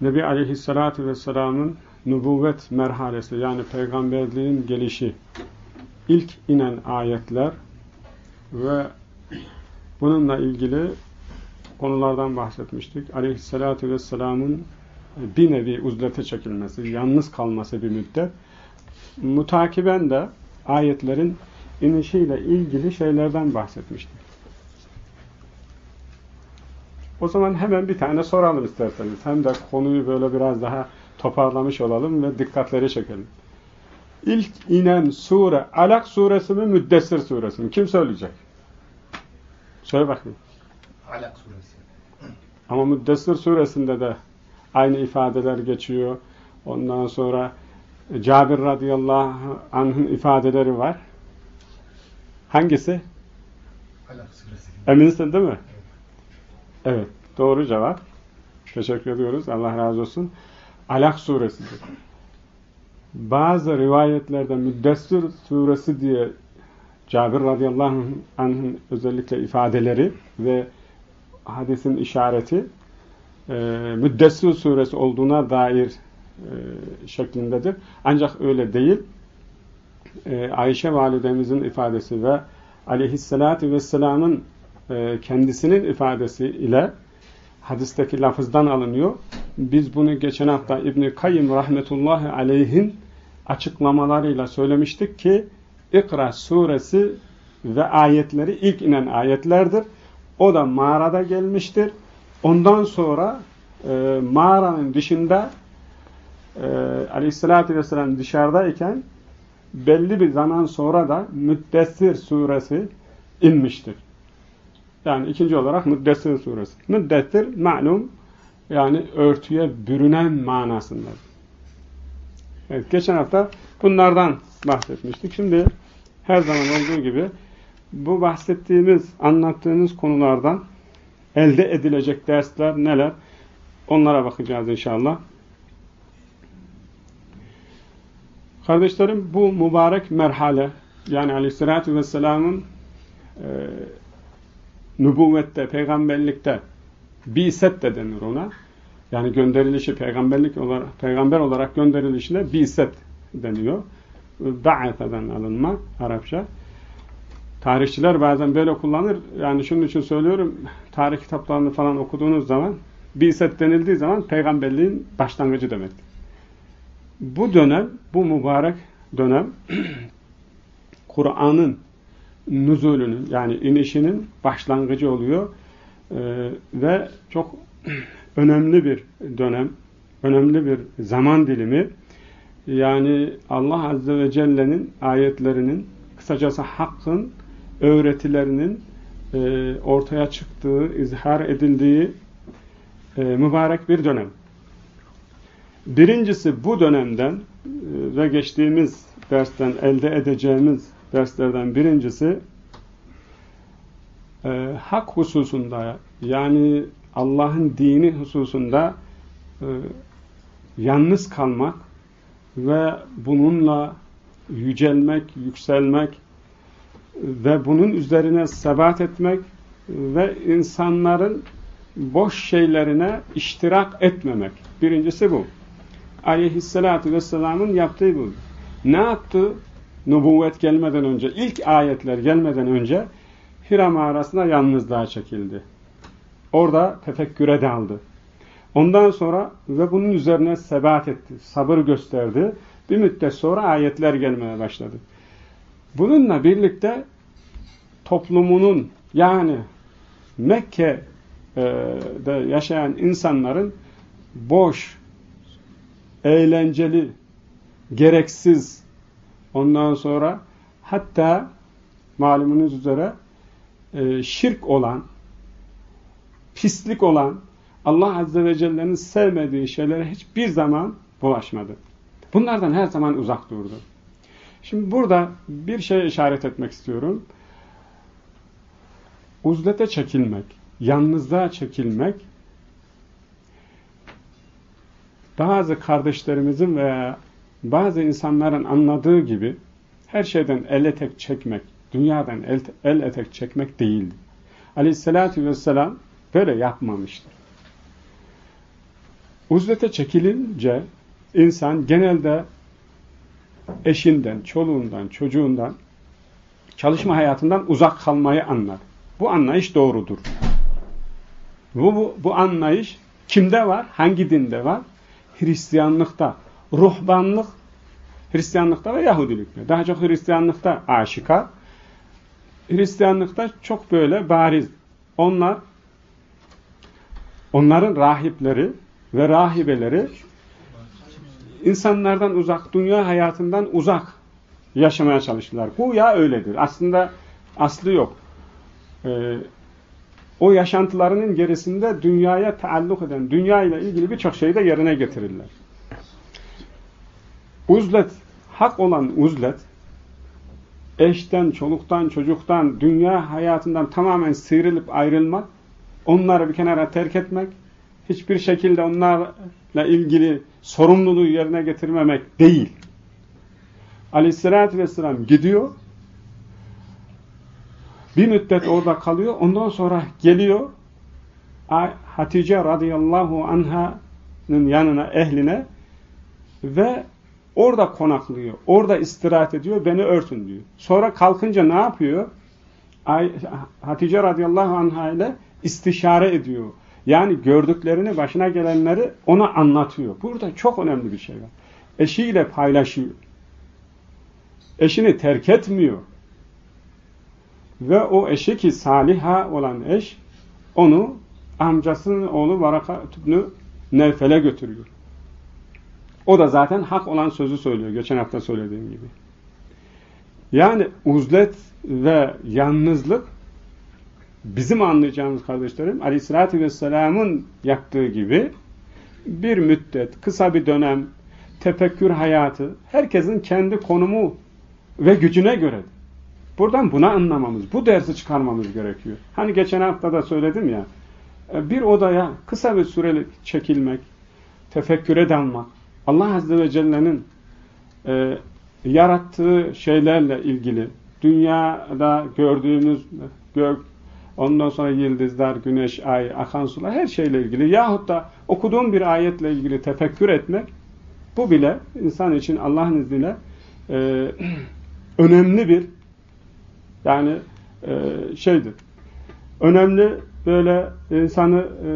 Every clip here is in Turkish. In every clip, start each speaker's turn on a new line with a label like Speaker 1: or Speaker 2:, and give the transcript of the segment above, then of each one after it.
Speaker 1: Nebi Aleyhisselatü Vesselam'ın nübüvvet merhalesi yani peygamberliğin gelişi ilk inen ayetler ve bununla ilgili konulardan bahsetmiştik. Aleyhisselatü Vesselam'ın bir nevi uzlete çekilmesi, yalnız kalması bir müddet. Mutakiben de ayetlerin inişiyle ilgili şeylerden bahsetmiştik. O zaman hemen bir tane soralım isterseniz. Hem de konuyu böyle biraz daha toparlamış olalım ve dikkatleri çekelim. İlk inen sure Alak suresi mi Müddessir suresi mi? Kim söyleyecek? Söyle bakayım.
Speaker 2: Alak suresi.
Speaker 1: Ama Müddessir suresinde de aynı ifadeler geçiyor. Ondan sonra Cabir radıyallahu anh'ın ifadeleri var. Hangisi?
Speaker 2: Alak suresi.
Speaker 1: Eminsin değil mi? Evet. Doğru cevap. Teşekkür ediyoruz. Allah razı olsun. Alak suresidir. Bazı rivayetlerde Müddessir suresi diye Cabir radıyallahu anh'ın özellikle ifadeleri ve hadisin işareti e, Müddessir suresi olduğuna dair e, şeklindedir. Ancak öyle değil. E, Ayşe validemizin ifadesi ve aleyhissalatü vesselamın e, kendisinin ifadesi ile hadisteki lafızdan alınıyor. Biz bunu geçen hafta İbn-i Kayyım rahmetullahi aleyhin açıklamalarıyla söylemiştik ki İkra suresi ve ayetleri ilk inen ayetlerdir. O da mağarada gelmiştir. Ondan sonra e, mağaranın dışında e, aleyhissalatü vesselam dışarıdayken belli bir zaman sonra da Müddessir suresi inmiştir. Yani ikinci olarak Müddessir suresi. Müddessir malum yani örtüye bürünen manasında. Evet, geçen hafta bunlardan bahsetmiştik. Şimdi her zaman olduğu gibi bu bahsettiğimiz, anlattığımız konulardan elde edilecek dersler neler? Onlara bakacağız inşallah. Kardeşlerim bu mübarek merhale yani aleyhissalatü vesselamın e, nübüvvette, peygamberlikte biset de denir ona. Yani gönderilişi peygamberlik olarak peygamber olarak gönderilişine biset deniyor. Da'ateden alınma Arapça. Tarihçiler bazen böyle kullanır. Yani şunun için söylüyorum. Tarih kitaplarını falan okuduğunuz zaman biset denildiği zaman peygamberliğin başlangıcı demek. Bu dönem, bu mübarek dönem Kur'an'ın nüzulünün yani inişinin başlangıcı oluyor. Ee, ve çok önemli bir dönem, önemli bir zaman dilimi. Yani Allah Azze ve Celle'nin ayetlerinin, kısacası hakkın öğretilerinin e, ortaya çıktığı, izhar edildiği e, mübarek bir dönem. Birincisi bu dönemden e, ve geçtiğimiz dersten elde edeceğimiz derslerden birincisi e, hak hususunda yani Allah'ın dini hususunda e, yalnız kalmak ve bununla yücelmek, yükselmek ve bunun üzerine sebat etmek ve insanların boş şeylerine iştirak etmemek. Birincisi bu. Aleyhisselatü Vesselam'ın yaptığı bu. Ne yaptı? Nubuvvet gelmeden önce, ilk ayetler gelmeden önce Hira mağarasına yalnızlığa çekildi. Orada tefekküre daldı. Ondan sonra ve bunun üzerine sebat etti, sabır gösterdi. Bir müddet sonra ayetler gelmeye başladı. Bununla birlikte toplumunun yani Mekke'de yaşayan insanların boş, eğlenceli, gereksiz ondan sonra hatta malumunuz üzere e, şirk olan pislik olan Allah Azze ve Celle'nin sevmediği şeylere hiçbir zaman bulaşmadı. Bunlardan her zaman uzak durdu. Şimdi burada bir şeye işaret etmek istiyorum. Uzlete çekilmek, yalnızlığa çekilmek bazı kardeşlerimizin veya bazı insanların anladığı gibi her şeyden el etek çekmek, dünyadan el, el etek çekmek değildi. Aleyhissalatü vesselam böyle yapmamıştır. Uzlete çekilince insan genelde eşinden, çoluğundan, çocuğundan, çalışma hayatından uzak kalmayı anlar. Bu anlayış doğrudur. Bu, bu, bu anlayış kimde var? Hangi dinde var? Hristiyanlıkta. Ruhbanlık Hristiyanlıkta ve Yahudilikte. Daha çok Hristiyanlıkta aşika. Hristiyanlıkta çok böyle bariz. Onlar onların rahipleri ve rahibeleri insanlardan uzak, dünya hayatından uzak yaşamaya çalıştılar. Bu ya öyledir. Aslında aslı yok. Ee, o yaşantılarının gerisinde dünyaya taalluk eden, dünya ile ilgili birçok şeyi de yerine getirirler. Uzlet, hak olan uzlet, eşten, çoluktan, çocuktan, dünya hayatından tamamen sıyrılıp ayrılmak, onları bir kenara terk etmek, hiçbir şekilde onlarla ilgili sorumluluğu yerine getirmemek değil. Aleyhissalatü vesselam gidiyor, bir müddet orada kalıyor, ondan sonra geliyor, Hatice radıyallahu anha'nın yanına, ehline ve orada konaklıyor, orada istirahat ediyor, beni örtün diyor. Sonra kalkınca ne yapıyor? Hatice radıyallahu anha ile istişare ediyor. Yani gördüklerini, başına gelenleri ona anlatıyor. Burada çok önemli bir şey var. Eşiyle paylaşıyor. Eşini terk etmiyor. Ve o eşi ki saliha olan eş, onu amcasının oğlu Varaka tübnü Nevfel'e götürüyor. O da zaten hak olan sözü söylüyor. Geçen hafta söylediğim gibi. Yani uzlet ve yalnızlık bizim anlayacağımız kardeşlerim Aleyhisselatü Vesselam'ın yaptığı gibi bir müddet, kısa bir dönem, tefekkür hayatı herkesin kendi konumu ve gücüne göre. Buradan bunu anlamamız, bu dersi çıkarmamız gerekiyor. Hani geçen hafta da söyledim ya, bir odaya kısa bir süreli çekilmek, tefekküre dalmak, Allah Azze ve Celle'nin e, yarattığı şeylerle ilgili, dünyada gördüğümüz gök, ondan sonra yıldızlar, güneş, ay, akan sular, her şeyle ilgili yahut da okuduğum bir ayetle ilgili tefekkür etmek, bu bile insan için Allah'ın izniyle e, önemli bir yani e, şeydir. Önemli böyle insanı e,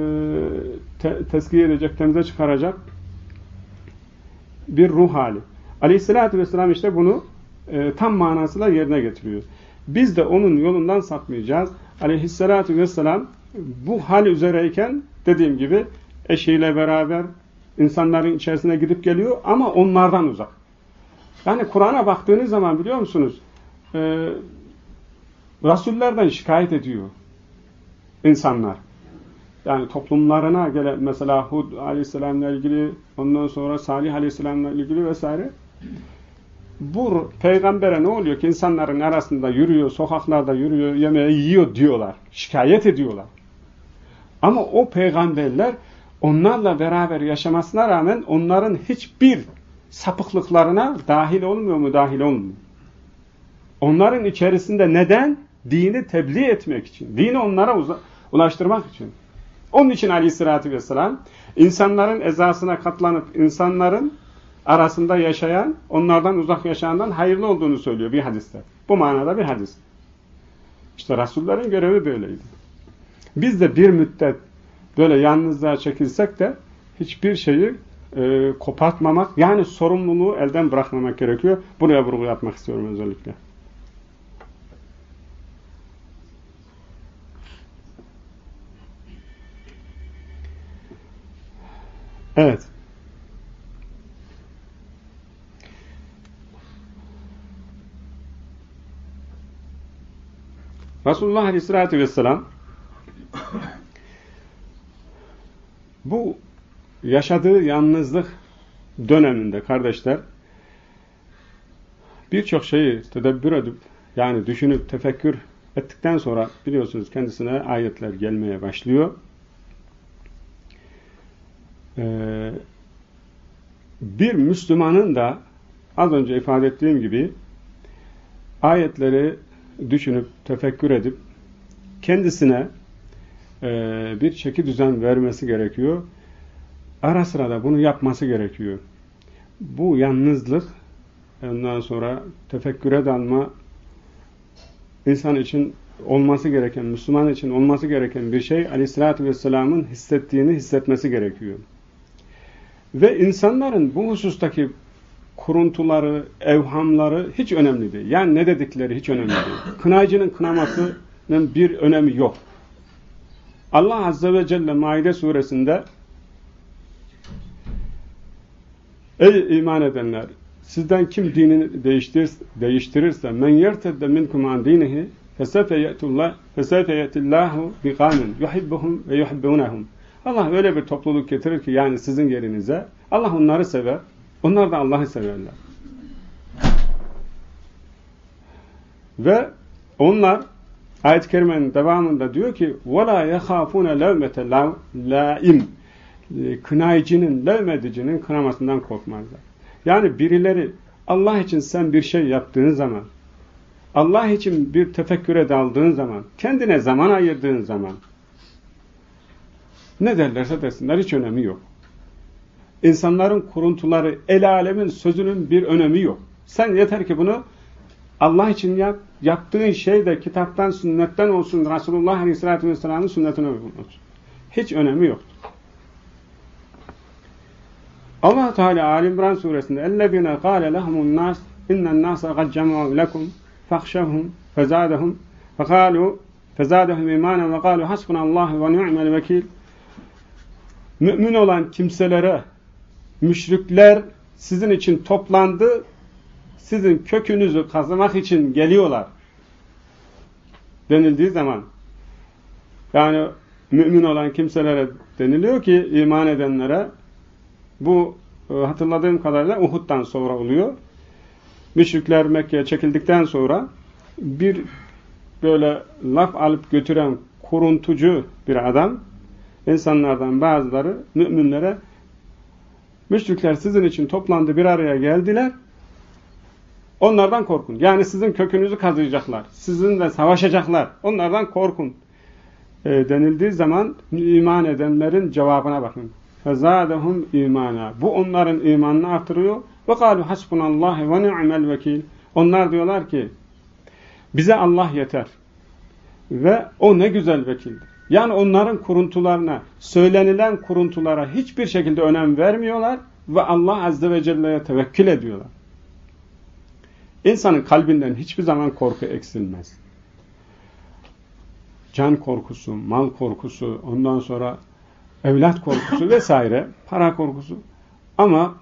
Speaker 1: te teskiye edecek, temize çıkaracak bir ruh hali. Aleyhissalatü vesselam işte bunu e, tam manasıyla yerine getiriyor. Biz de onun yolundan sapmayacağız. Aleyhissalatü vesselam bu hal üzereyken dediğim gibi eşiyle beraber insanların içerisine gidip geliyor ama onlardan uzak. Yani Kur'an'a baktığınız zaman biliyor musunuz? E, Rasullerden şikayet ediyor insanlar. Yani toplumlarına gelen mesela Hud aleyhisselamla ilgili ondan sonra Salih aleyhisselamla ilgili vesaire bu peygambere ne oluyor ki insanların arasında yürüyor, sokaklarda yürüyor, yemeği yiyor diyorlar. Şikayet ediyorlar. Ama o peygamberler onlarla beraber yaşamasına rağmen onların hiçbir sapıklıklarına dahil olmuyor mu? Dahil olmuyor. Onların içerisinde neden? Dini tebliğ etmek için. Dini onlara ulaştırmak için. Onun için aleyhissalatü vesselam insanların ezasına katlanıp insanların arasında yaşayan, onlardan uzak yaşayandan hayırlı olduğunu söylüyor bir hadiste. Bu manada bir hadis. İşte Resullerin görevi böyleydi. Biz de bir müddet böyle yalnızlığa çekilsek de hiçbir şeyi e, kopartmamak, yani sorumluluğu elden bırakmamak gerekiyor. Buraya vurgu yapmak istiyorum özellikle. Evet. Resulullah Aleyhisselatü Vesselam bu yaşadığı yalnızlık döneminde kardeşler birçok şeyi tedebbür edip yani düşünüp tefekkür ettikten sonra biliyorsunuz kendisine ayetler gelmeye başlıyor. Ee, bir Müslümanın da az önce ifade ettiğim gibi ayetleri düşünüp, tefekkür edip kendisine e, bir çeki düzen vermesi gerekiyor. ara sıra da bunu yapması gerekiyor. Bu yalnızlık ondan sonra tefekküre dalma insan için olması gereken, Müslüman için olması gereken bir şey Aleyhisselatü Vesselam'ın hissettiğini hissetmesi gerekiyor. Ve insanların bu husustaki kuruntuları, evhamları hiç önemli değil. Yani ne dedikleri hiç önemli değil. Kınaycının kınamasının bir önemi yok. Allah Azze ve Celle Maide suresinde Ey iman edenler! Sizden kim dinini değiştir, değiştirirse men yertedde minkum an dinihi fesefe ye'tillahu bi kavmin yuhibbuhum ve yuhibbunahum. Allah öyle bir topluluk getirir ki yani sizin yerinize Allah onları sever. Onlar da Allah'ı severler. Ve onlar ayet-i kerimenin devamında diyor ki وَلَا يَخَافُونَ لَوْمَةَ لَائِمٍ Kınayıcının, levmedicinin kınamasından korkmazlar. Yani birileri Allah için sen bir şey yaptığın zaman, Allah için bir tefekküre daldığın zaman, kendine zaman ayırdığın zaman, ne derlerse desinler hiç önemi yok. İnsanların kuruntuları, el alemin sözünün bir önemi yok. Sen yeter ki bunu Allah için yap, yaptığın şey de kitaptan, sünnetten olsun, Resulullah Aleyhisselatü Vesselam'ın sünnetine uygun olsun. Hiç önemi yok. Allah Teala Ali İmran suresinde "Ellezine kâle lehumun nas innen nase kad cema'u lekum fahşahum fezadahum fekalu fezadahum imanen ve kalu hasbunallahu ve ni'mel vekil." Mümin olan kimselere müşrikler sizin için toplandı, sizin kökünüzü kazımak için geliyorlar denildiği zaman yani mümin olan kimselere deniliyor ki iman edenlere bu e, hatırladığım kadarıyla Uhud'dan sonra oluyor. Müşrikler Mekke'ye çekildikten sonra bir böyle laf alıp götüren kuruntucu bir adam insanlardan bazıları müminlere müşrikler sizin için toplandı bir araya geldiler onlardan korkun. Yani sizin kökünüzü kazıyacaklar. Sizinle savaşacaklar. Onlardan korkun. E, denildiği zaman iman edenlerin cevabına bakın. فَزَادَهُمْ imana. Bu onların imanını artırıyor. وَقَالُوا حَسْبُنَ اللّٰهِ وَنِعْمَ الْوَكِيلِ Onlar diyorlar ki bize Allah yeter. Ve o ne güzel vekildir. Yani onların kuruntularına, söylenilen kuruntulara hiçbir şekilde önem vermiyorlar ve Allah Azze ve Celle'ye tevekkül ediyorlar. İnsanın kalbinden hiçbir zaman korku eksilmez. Can korkusu, mal korkusu, ondan sonra evlat korkusu vesaire, para korkusu. Ama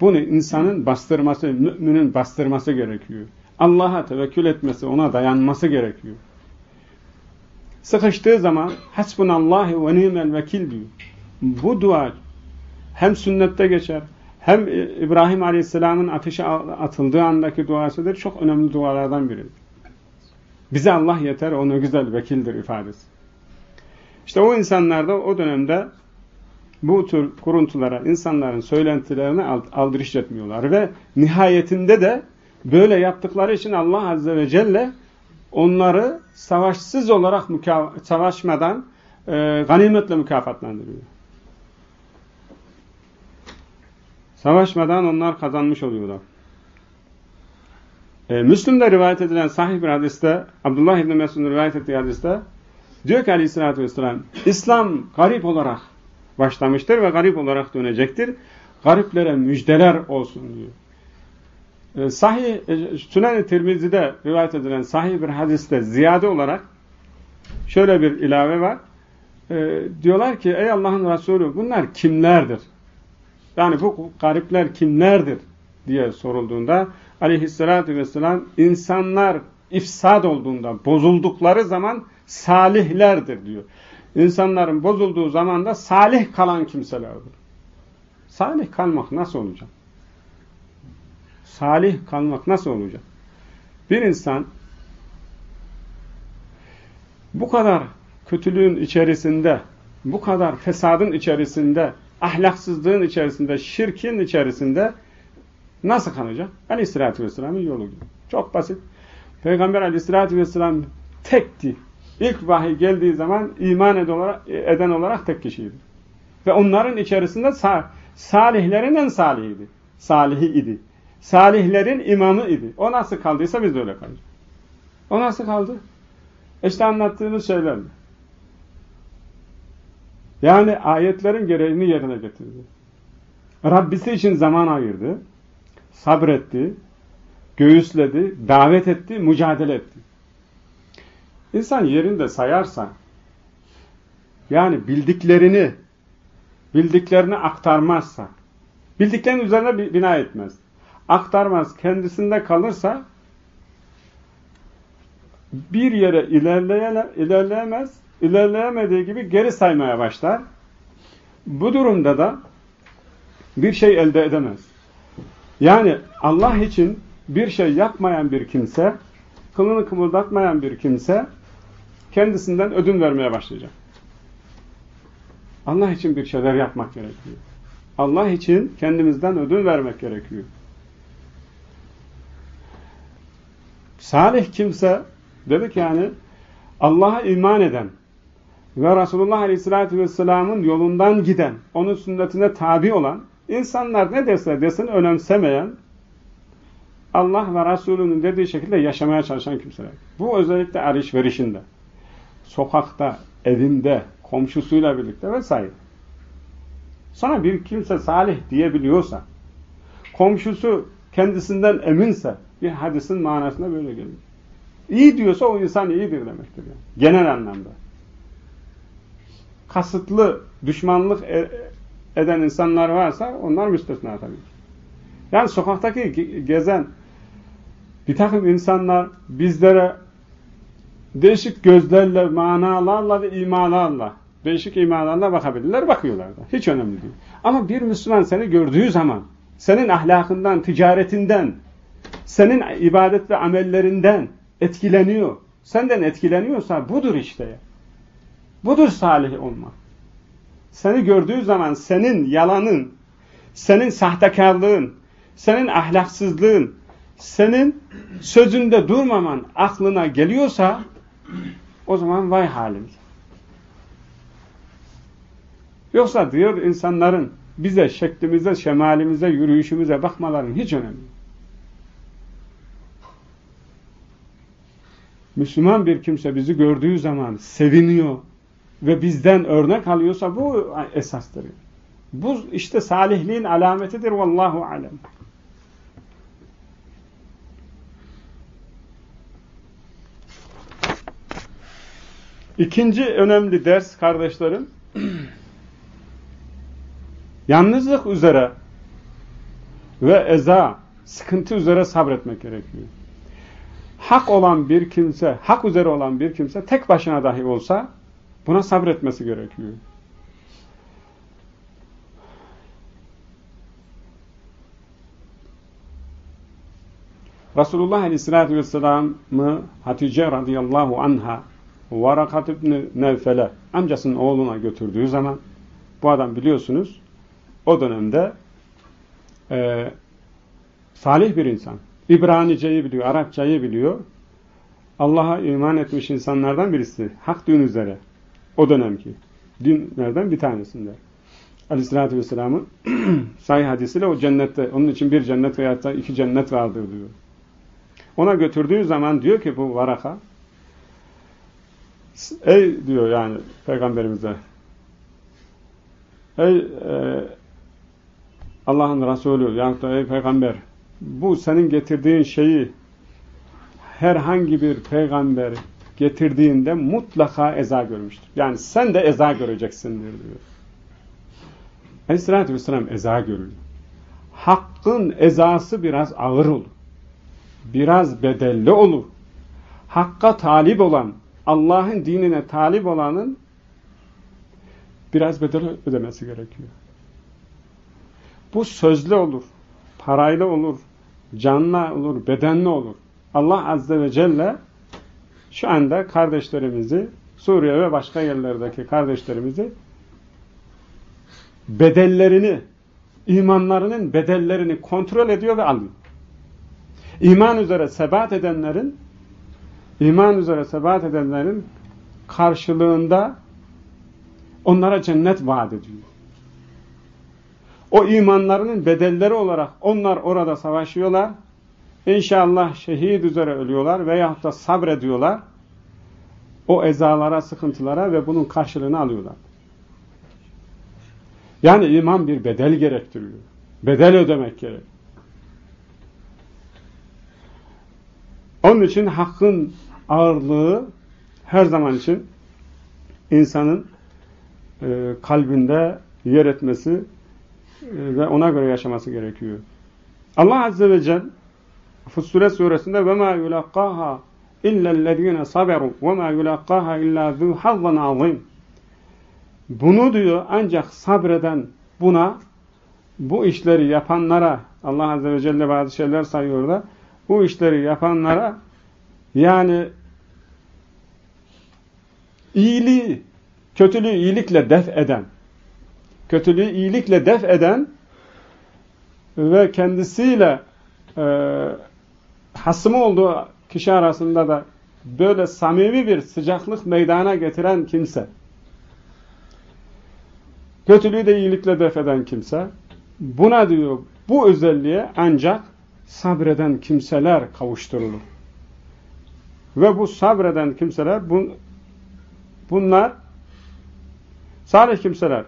Speaker 1: bunu insanın bastırması, müminin bastırması gerekiyor. Allah'a tevekkül etmesi, ona dayanması gerekiyor. Sıkıştığı zaman hasbunallahi ve ni'mel vekil diyor. Bu dua hem sünnette geçer, hem İbrahim Aleyhisselam'ın ateşe atıldığı andaki duasıdır. Çok önemli dualardan biridir. Bize Allah yeter, o güzel vekildir ifadesi. İşte o insanlar da o dönemde bu tür kuruntulara, insanların söylentilerine aldırış etmiyorlar. Ve nihayetinde de böyle yaptıkları için Allah Azze ve Celle onları savaşsız olarak savaşmadan e, ganimetle mükafatlandırıyor. Savaşmadan onlar kazanmış oluyorlar. E, Müslüm'de rivayet edilen sahih bir hadiste, Abdullah İbni Mesud'un rivayet ettiği hadiste, diyor ki aleyhissalatü vesselam, İslam garip olarak başlamıştır ve garip olarak dönecektir. Gariplere müjdeler olsun diyor. E, sahih, e, Sünen-i Tirmizi'de rivayet edilen sahih bir hadiste ziyade olarak şöyle bir ilave var. E, diyorlar ki ey Allah'ın Resulü bunlar kimlerdir? Yani bu garipler kimlerdir diye sorulduğunda aleyhissalatü vesselam insanlar ifsad olduğunda, bozuldukları zaman salihlerdir diyor. İnsanların bozulduğu zaman da salih kalan kimselerdir. Salih kalmak nasıl olacak? Salih kalmak nasıl olacak? Bir insan bu kadar kötülüğün içerisinde, bu kadar fesadın içerisinde ahlaksızlığın içerisinde, şirkin içerisinde nasıl kalacak? Aleyhissalatü Vesselam'ın yolu gibi. Çok basit. Peygamber Aleyhissalatü Vesselam tekti. İlk vahiy geldiği zaman iman eden olarak tek kişiydi. Ve onların içerisinde sa salihlerin en salihiydi. Salihi idi. Salihlerin imamı idi. O nasıl kaldıysa biz de öyle kalacağız. O nasıl kaldı? İşte anlattığımız şeyler. Yani ayetlerin gereğini yerine getirdi. Rabbisi için zaman ayırdı. Sabretti. Göğüsledi. Davet etti. Mücadele etti. İnsan yerinde sayarsa yani bildiklerini bildiklerini aktarmazsa bildiklerinin üzerine bina etmez. Aktarmaz. Kendisinde kalırsa bir yere ilerleyemez, ilerleyemediği gibi geri saymaya başlar. Bu durumda da bir şey elde edemez. Yani Allah için bir şey yapmayan bir kimse, kılını kımıldatmayan bir kimse kendisinden ödün vermeye başlayacak. Allah için bir şeyler yapmak gerekiyor. Allah için kendimizden ödün vermek gerekiyor. Salih kimse dedik yani Allah'a iman eden ve Resulullah Aleyhisselatü Vesselam'ın yolundan giden, onun sünnetine tabi olan, insanlar ne dese desin önemsemeyen, Allah ve Resulünün dediği şekilde yaşamaya çalışan kimseler. Bu özellikle alışverişinde, sokakta, evinde, komşusuyla birlikte vesaire. Sana bir kimse salih diyebiliyorsa, komşusu kendisinden eminse, bir hadisin manasında böyle geliyor. İyi diyorsa o insan iyidir demektir. Yani. Genel anlamda. Kasıtlı düşmanlık e eden insanlar varsa onlar müstesna tabii. Yani sokaktaki gezen bir takım insanlar bizlere değişik gözlerle, manalarla ve imalarla, değişik imalarla bakabilirler, bakıyorlar da. Hiç önemli değil. Ama bir Müslüman seni gördüğü zaman, senin ahlakından, ticaretinden, senin ibadet ve amellerinden etkileniyor, senden etkileniyorsa budur işte. Budur salih olmak. Seni gördüğü zaman senin yalanın, senin sahtekarlığın, senin ahlaksızlığın, senin sözünde durmaman aklına geliyorsa o zaman vay halimiz. Yoksa diyor insanların bize şeklimize, şemalimize, yürüyüşümüze bakmaların hiç önemli. Müslüman bir kimse bizi gördüğü zaman seviniyor ve bizden örnek alıyorsa bu esastır. Bu işte salihliğin alametidir. Vallahu alem. İkinci önemli ders kardeşlerim, yalnızlık üzere ve eza, sıkıntı üzere sabretmek gerekiyor. Hak olan bir kimse, hak üzere olan bir kimse tek başına dahi olsa buna sabretmesi gerekiyor. Resulullah Aleyhisselatü Vesselam'ı Hatice radıyallahu anha Varakat İbni Nevfel'e amcasının oğluna götürdüğü zaman bu adam biliyorsunuz o dönemde e, salih bir insan. İbranice'yi biliyor, Arapçayı biliyor. Allah'a iman etmiş insanlardan birisi. Hak din üzere. O dönemki. Dinlerden bir tanesinde. Aleyhissalatü Vesselam'ın sahih hadisiyle o cennette, onun için bir cennet veya iki cennet vardır diyor. Ona götürdüğü zaman diyor ki bu varaka, ey diyor yani peygamberimize, ey e, Allah'ın Resulü, yani ey peygamber, bu senin getirdiğin şeyi herhangi bir peygamber getirdiğinde mutlaka eza görmüştür. Yani sen de eza göreceksindir diyor. Aleyhissalatü vesselam eza görüyor. Hakkın ezası biraz ağır olur. Biraz bedelli olur. Hakka talip olan, Allah'ın dinine talip olanın biraz bedel ödemesi gerekiyor. Bu sözlü olur, parayla olur, canla olur, bedenli olur. Allah Azze ve Celle şu anda kardeşlerimizi, Suriye ve başka yerlerdeki kardeşlerimizi bedellerini, imanlarının bedellerini kontrol ediyor ve alıyor. İman üzere sebat edenlerin iman üzere sebat edenlerin karşılığında onlara cennet vaat ediyor. O imanlarının bedelleri olarak onlar orada savaşıyorlar. İnşallah şehit üzere ölüyorlar veyahut da sabrediyorlar. O ezalara, sıkıntılara ve bunun karşılığını alıyorlar. Yani iman bir bedel gerektiriyor. Bedel ödemek gerek. Onun için hakkın ağırlığı her zaman için insanın e, kalbinde yer etmesi ve ona göre yaşaması gerekiyor. Allah Azze ve Celle Fussilet suresinde ve ma yulaqaha illellezine saberu ve ma yulaqaha illa zu hazzan azim. Bunu diyor ancak sabreden buna bu işleri yapanlara Allah Azze ve Celle bazı şeyler sayıyor da bu işleri yapanlara yani iyiliği, kötülüğü iyilikle def eden kötülüğü iyilikle def eden ve kendisiyle e, hasımı olduğu kişi arasında da böyle samimi bir sıcaklık meydana getiren kimse, kötülüğü de iyilikle def eden kimse, buna diyor bu özelliğe ancak sabreden kimseler kavuşturulur. Ve bu sabreden kimseler bun, bunlar salih kimseler.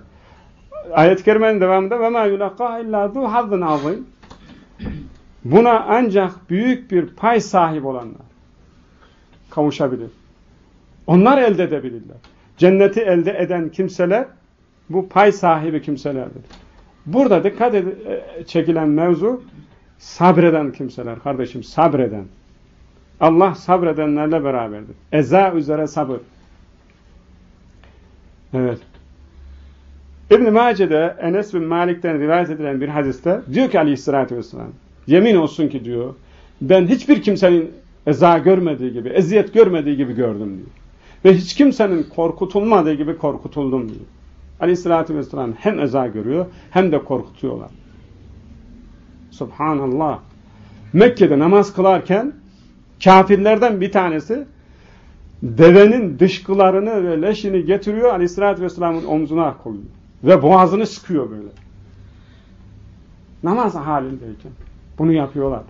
Speaker 1: Ayet-i kerimenin devamında ve ma yulaqqa illa zu hazzın azim. Buna ancak büyük bir pay sahip olanlar kavuşabilir. Onlar elde edebilirler. Cenneti elde eden kimseler bu pay sahibi kimselerdir. Burada dikkat ed çekilen mevzu sabreden kimseler. Kardeşim sabreden. Allah sabredenlerle beraberdir. Eza üzere sabır. Evet. İbn-i Mace'de Enes bin Malik'ten rivayet edilen bir hadiste diyor ki aleyhissalatü vesselam yemin olsun ki diyor ben hiçbir kimsenin eza görmediği gibi, eziyet görmediği gibi gördüm diyor. Ve hiç kimsenin korkutulmadığı gibi korkutuldum diyor. Aleyhissalatü vesselam hem eza görüyor hem de korkutuyorlar. Subhanallah. Mekke'de namaz kılarken kafirlerden bir tanesi devenin dışkılarını ve leşini getiriyor Aleyhisselatü Vesselam'ın omzuna koyuyor. Ve boğazını sıkıyor böyle. Namaz halindeyken. Bunu yapıyorlar.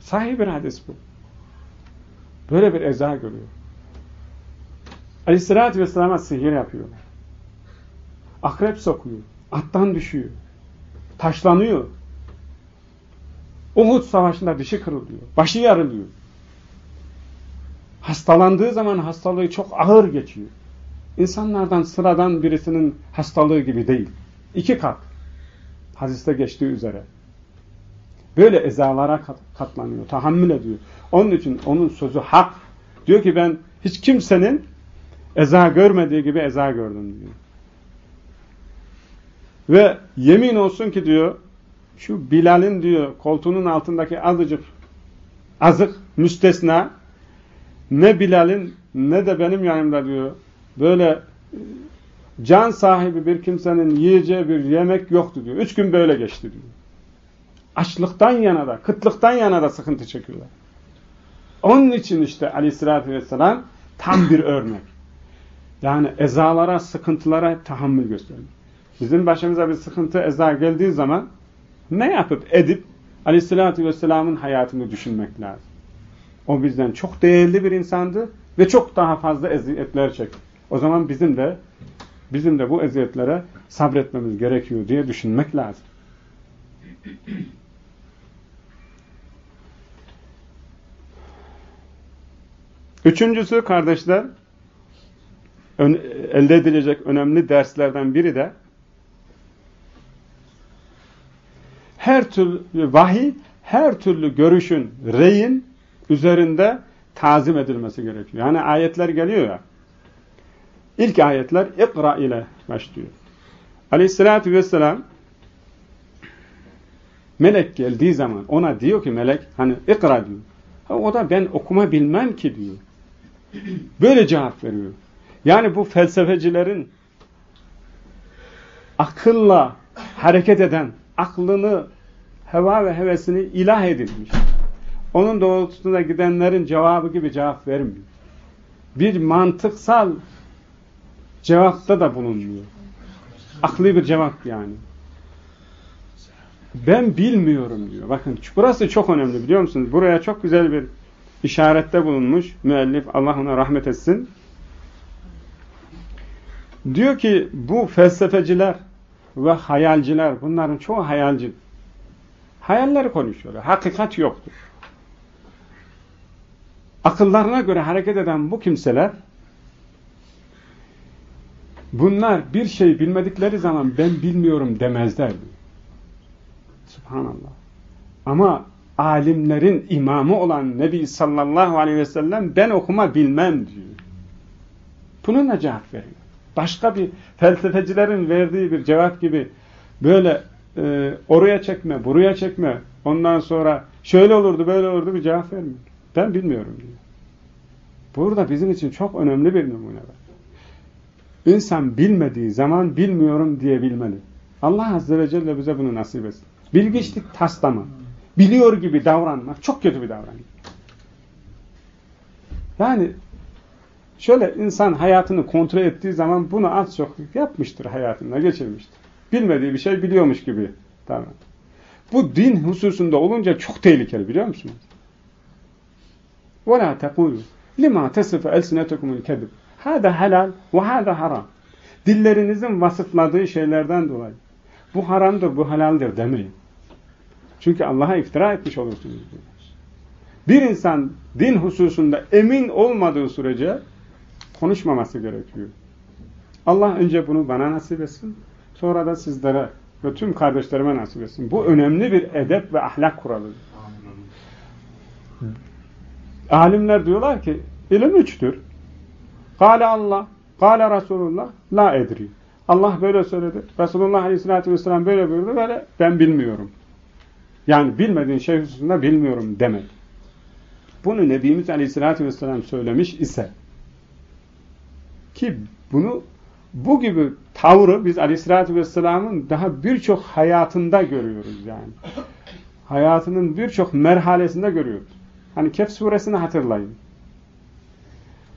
Speaker 1: Sahih bir hadis bu. Böyle bir eza görüyor. Aleyhisselatü Vesselam'a sihir yapıyorlar. Akrep sokuyor. Attan düşüyor. Taşlanıyor. Uhud savaşında dişi kırılıyor. Başı yarılıyor. Hastalandığı zaman hastalığı çok ağır geçiyor. İnsanlardan sıradan birisinin hastalığı gibi değil. İki kat. Hadiste geçtiği üzere. Böyle ezalara katlanıyor, tahammül ediyor. Onun için onun sözü hak. Diyor ki ben hiç kimsenin eza görmediği gibi eza gördüm diyor. Ve yemin olsun ki diyor şu Bilal'in diyor koltuğunun altındaki azıcık azık müstesna ne Bilal'in ne de benim yanımda diyor böyle can sahibi bir kimsenin yiyeceği bir yemek yoktu diyor. Üç gün böyle geçti diyor. Açlıktan yana da, kıtlıktan yana da sıkıntı çekiyorlar. Onun için işte aleyhissalatü vesselam tam bir örnek. Yani ezalara, sıkıntılara tahammül gösteriyor. Bizim başımıza bir sıkıntı, eza geldiği zaman ne yapıp edip aleyhissalatü vesselamın hayatını düşünmek lazım. O bizden çok değerli bir insandı ve çok daha fazla eziyetler çekti. O zaman bizim de bizim de bu eziyetlere sabretmemiz gerekiyor diye düşünmek lazım. Üçüncüsü kardeşler elde edilecek önemli derslerden biri de her türlü vahiy, her türlü görüşün, reyin üzerinde tazim edilmesi gerekiyor. Yani ayetler geliyor ya. İlk ayetler ikra ile başlıyor. Aleyhissalatü vesselam melek geldiği zaman ona diyor ki melek hani ikra diyor. Ha, o da ben okuma bilmem ki diyor. Böyle cevap veriyor. Yani bu felsefecilerin akılla hareket eden, aklını, heva ve hevesini ilah edilmiş. Onun doğrultusunda gidenlerin cevabı gibi cevap vermiyor. Bir mantıksal cevapta da bulunmuyor. Akli bir cevap yani. ben bilmiyorum diyor. Bakın burası çok önemli biliyor musunuz? Buraya çok güzel bir işarette bulunmuş müellif Allah ona rahmet etsin. Diyor ki bu felsefeciler ve hayalciler bunların çoğu hayalci. Hayalleri konuşuyorlar. Hakikat yoktur. Akıllarına göre hareket eden bu kimseler bunlar bir şey bilmedikleri zaman ben bilmiyorum demezler. Subhanallah. Ama alimlerin imamı olan Nebi sallallahu aleyhi ve sellem ben okuma bilmem diyor. Bununla cevap veriyor. Başka bir felsefecilerin verdiği bir cevap gibi böyle e, oraya çekme, buraya çekme, ondan sonra şöyle olurdu, böyle olurdu bir cevap vermiyor. Ben bilmiyorum diyor. Burada bizim için çok önemli bir numune var. İnsan bilmediği zaman bilmiyorum diyebilmeli. Allah Azze ve Celle bize bunu nasip etsin. Bilgiçlik taslama. Biliyor gibi davranmak çok kötü bir davranış. Yani şöyle insan hayatını kontrol ettiği zaman bunu az çok yapmıştır hayatında, geçirmiştir. Bilmediği bir şey biliyormuş gibi davran. Bu din hususunda olunca çok tehlikeli biliyor musunuz? وَلَا تَقُولُوا لِمَا تَسِفَ اَلْسِنَتَكُمُ الْكَذِبِ Hada helal ve hada haram. Dillerinizin vasıfladığı şeylerden dolayı. Bu haramdır, bu helaldir demeyin. Çünkü Allah'a iftira etmiş olursunuz. Bir insan din hususunda emin olmadığı sürece konuşmaması gerekiyor. Allah önce bunu bana nasip etsin, sonra da sizlere ve tüm kardeşlerime nasip etsin. Bu önemli bir edep ve ahlak kuralıdır. Alimler diyorlar ki ilim üçtür. Kale Allah, kale Resulullah, la edri. Allah böyle söyledi. Resulullah Aleyhisselatü Vesselam böyle buyurdu. Böyle ben bilmiyorum. Yani bilmediğin şey hususunda bilmiyorum demek. Bunu Nebimiz Aleyhisselatü Vesselam söylemiş ise ki bunu bu gibi tavrı biz Aleyhisselatü Vesselam'ın daha birçok hayatında görüyoruz yani. Hayatının birçok merhalesinde görüyoruz. Hani Kehf suresini hatırlayın.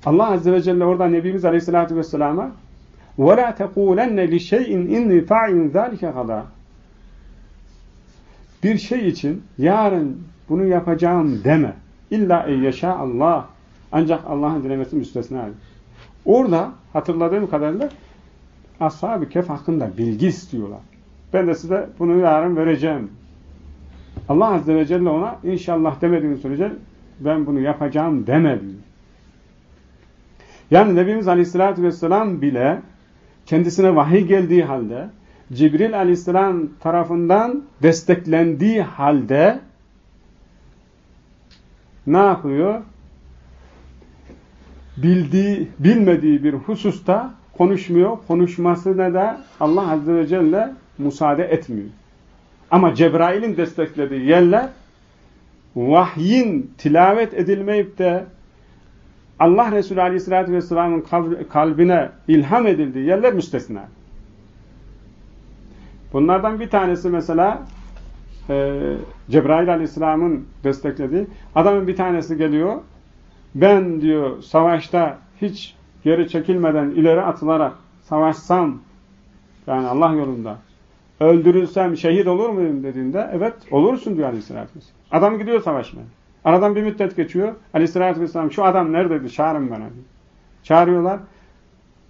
Speaker 1: Allah Azze ve Celle orada Nebimiz Aleyhisselatü Vesselam'a وَلَا تَقُولَنَّ لِشَيْءٍ اِنِّي فَعِلٍ ذَٰلِكَ غَدًا Bir şey için yarın bunu yapacağım deme. İlla ey yaşa Allah. Ancak Allah'ın dilemesi müstesna. Orada hatırladığım kadarıyla Ashab-ı Kehf hakkında bilgi istiyorlar. Ben de size bunu yarın vereceğim. Allah Azze ve Celle ona inşallah demediğin sürece ben bunu yapacağım demedi. Yani Nebimiz Aleyhisselatü Vesselam bile kendisine vahiy geldiği halde Cibril Aleyhisselam tarafından desteklendiği halde ne yapıyor? Bildiği, bilmediği bir hususta konuşmuyor. Konuşmasına da Allah Azze ve Celle müsaade etmiyor. Ama Cebrail'in desteklediği yerler vahyin tilavet edilmeyip de Allah Resulü Aleyhisselatü Vesselam'ın kalbine ilham edildiği yerler müstesna. Bunlardan bir tanesi mesela e, Cebrail Aleyhisselam'ın desteklediği adamın bir tanesi geliyor ben diyor savaşta hiç geri çekilmeden ileri atılarak savaşsam yani Allah yolunda öldürülsem şehit olur muyum dediğinde evet olursun diyor Aleyhisselatü Vesselam. Adam gidiyor savaşmaya. Aradan bir müddet geçiyor. Aleyhisselatü Vesselam şu adam neredeydi? Çağırın bana. Çağırıyorlar.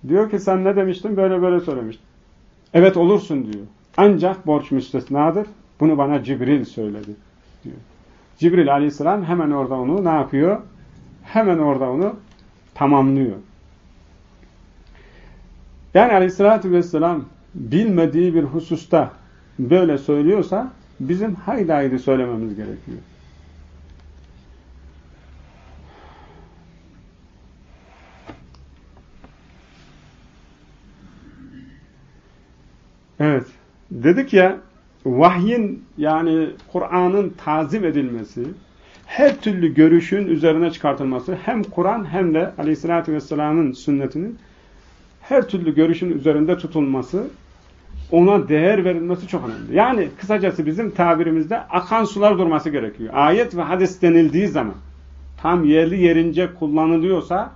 Speaker 1: Diyor ki sen ne demiştin? Böyle böyle söylemiştin. Evet olursun diyor. Ancak borç müstesnadır. Bunu bana Cibril söyledi diyor. Cibril aleyhisselam hemen orada onu ne yapıyor? Hemen orada onu tamamlıyor. Yani aleyhissalatü vesselam bilmediği bir hususta böyle söylüyorsa bizim haydi haydi söylememiz gerekiyor. Evet. Dedik ya vahyin yani Kur'an'ın tazim edilmesi, her türlü görüşün üzerine çıkartılması hem Kur'an hem de Aleyhisselatü Vesselam'ın sünnetinin her türlü görüşün üzerinde tutulması, ona değer verilmesi çok önemli. Yani kısacası bizim tabirimizde akan sular durması gerekiyor. Ayet ve hadis denildiği zaman tam yerli yerince kullanılıyorsa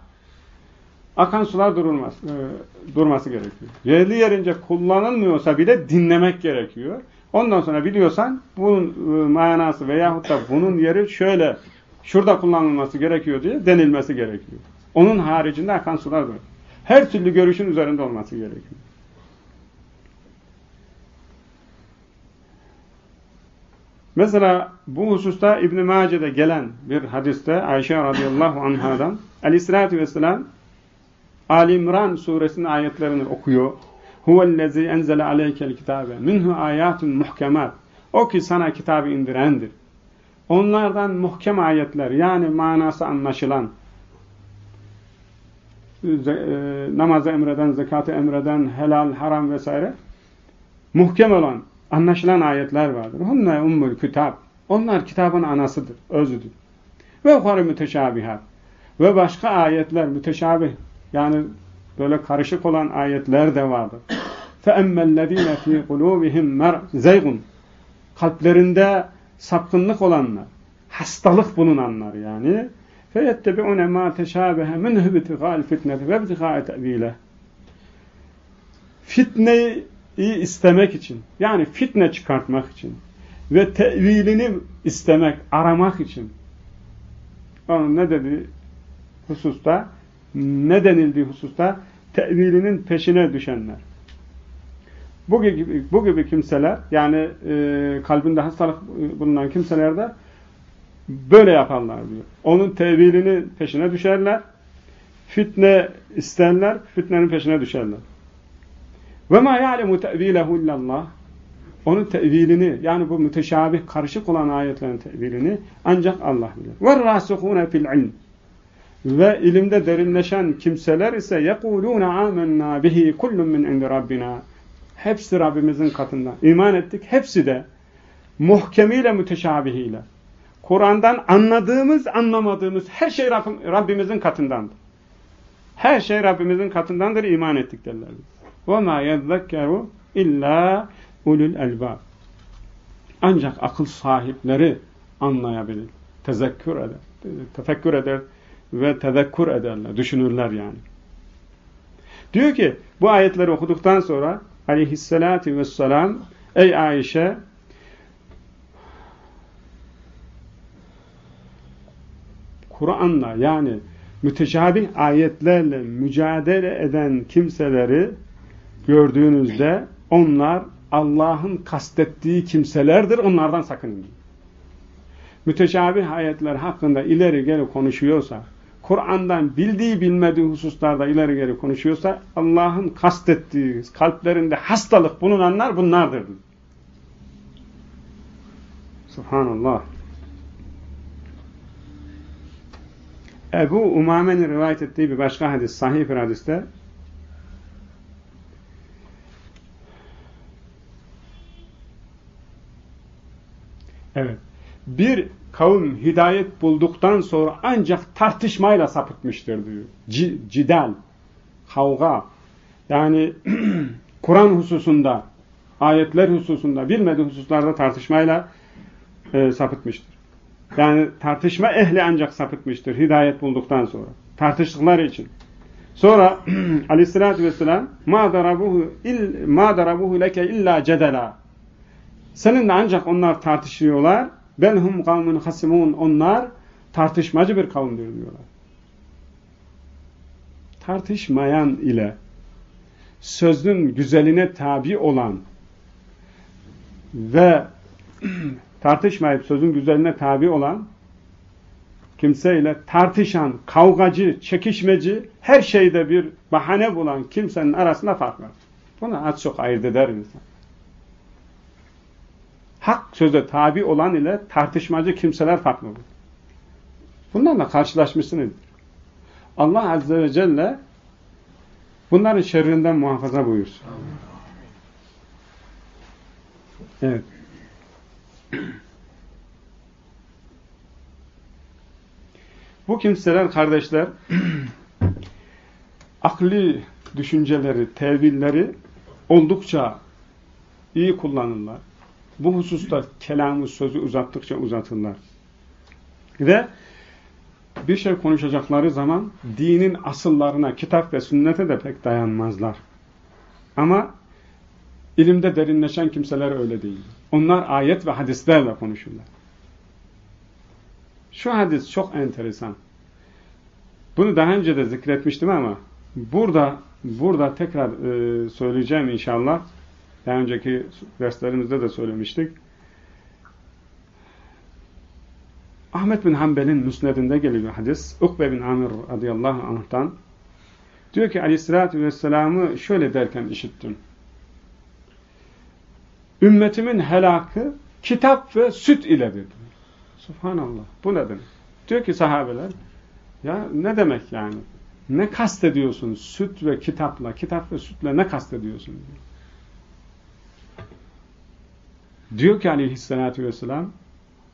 Speaker 1: akan sular durulması, e, durması gerekiyor. Yerli yerince kullanılmıyorsa bile dinlemek gerekiyor. Ondan sonra biliyorsan bunun e, manası veyahut da bunun yeri şöyle şurada kullanılması gerekiyor diye denilmesi gerekiyor. Onun haricinde akan sular var. Her türlü görüşün üzerinde olması gerekiyor. Mesela bu hususta İbn-i Mace'de gelen bir hadiste Ayşe radıyallahu anhadan aleyhissalatü vesselam Ali İmran suresinin ayetlerini okuyor. Huvellezî enzele aleykel kitabe minhu ayatun muhkemat. O ki sana kitabı indirendir. Onlardan muhkem ayetler yani manası anlaşılan e, namazı emreden, zekatı emreden, helal, haram vesaire muhkem olan, anlaşılan ayetler vardır. Hunne ummul kitab. Onlar kitabın anasıdır, özüdür. Ve yukarı müteşabihat. Ve başka ayetler müteşabih. Yani böyle karışık olan ayetler de vardır. فَاَمَّا الَّذ۪ينَ ف۪ي قُلُوبِهِمْ زَيْغٌ Kalplerinde sapkınlık olanlar, hastalık bulunanlar yani فَيَتَّبِعُونَ مَا تَشَابَهَ مِنْهُ بِتِغَى الْفِتْنَةِ وَبْتِغَى تَأْو۪يلَهِ Fitneyi istemek için, yani fitne çıkartmak için ve tevilini istemek, aramak için. Onun ne dediği hususta, Ne denildiği hususta tevilinin peşine düşenler. Bu gibi, bu gibi kimseler yani e, kalbinde hastalık bulunan kimseler de böyle yaparlar diyor. Onun tevilini peşine düşerler. Fitne isterler, fitnenin peşine düşerler. Ve ma ya'lemu illallah. Onun tevilini yani bu müteşabih karışık olan ayetlerin tevilini ancak Allah bilir. Ve rasihune fil ilm. Ve ilimde derinleşen kimseler ise yekulûne amennâ bihi kullun min indi rabbina. Hepsi Rabbimizin katından. İman ettik. Hepsi de muhkemiyle müteşabihiyle. Kur'an'dan anladığımız, anlamadığımız her şey Rabbimizin katındandır. Her şey Rabbimizin katındandır, iman ettik derler. وَمَا يَذَّكَّرُ illa ulul elbab. Ancak akıl sahipleri anlayabilir, tezekkür eder, tefekkür eder ve tezekkur ederler, düşünürler yani. Diyor ki bu ayetleri okuduktan sonra aleyhissalatü vesselam ey Ayşe Kur'an'la yani müteşabih ayetlerle mücadele eden kimseleri gördüğünüzde onlar Allah'ın kastettiği kimselerdir. Onlardan sakının. Müteşabih ayetler hakkında ileri geri konuşuyorsa, Kur'an'dan bildiği bilmediği hususlarda ileri geri konuşuyorsa, Allah'ın kastettiği, kalplerinde hastalık bulunanlar bunlardır. Subhanallah. Ebu Umame'nin rivayet ettiği bir başka hadis, sahih bir hadiste Evet. Bir kavim hidayet bulduktan sonra ancak tartışmayla sapıtmıştır diyor. C cidal, kavga. Yani Kur'an hususunda, ayetler hususunda, bilmediği hususlarda tartışmayla e, sapıtmıştır. Yani tartışma ehli ancak sapıtmıştır hidayet bulduktan sonra. Tartıştıkları için. Sonra aleyhissalatü vesselam ma darabuhu il ma darabuhu leke illa cedela. Seninle ancak onlar tartışıyorlar. Belhum kavmun hasimun. Onlar tartışmacı bir kavimdir diyorlar. Tartışmayan ile sözün güzeline tabi olan ve tartışmayıp sözün güzeline tabi olan kimseyle tartışan, kavgacı, çekişmeci, her şeyde bir bahane bulan kimsenin arasında fark var. Bunu az çok ayırt eder insan. Hak söze tabi olan ile tartışmacı kimseler farklıdır. Bunlarla karşılaşmışsınız. Allah Azze ve Celle bunların şerrinden muhafaza buyursun. Evet. Bu kimseler kardeşler akli düşünceleri, tevilleri oldukça iyi kullanırlar. Bu hususta kelamı, sözü uzattıkça uzatırlar. Ve bir şey konuşacakları zaman dinin asıllarına, kitap ve sünnete de pek dayanmazlar. Ama İlimde derinleşen kimseler öyle değil. Onlar ayet ve hadislerle konuşurlar. Şu hadis çok enteresan. Bunu daha önce de zikretmiştim ama burada burada tekrar e, söyleyeceğim inşallah. Daha önceki derslerimizde de söylemiştik. Ahmet bin Hanbel'in müsnedinde geliyor hadis. Ukbe bin Amir radıyallahu anh'tan. Diyor ki aleyhissalatü vesselam'ı şöyle derken işittim. Ümmetimin helakı kitap ve süt iledir. Subhanallah. Bu ne demek? Diyor ki sahabeler ya ne demek yani? Ne kastediyorsun süt ve kitapla, kitap ve sütle ne kastediyorsun? Diyor, diyor ki aleyhissalatü vesselam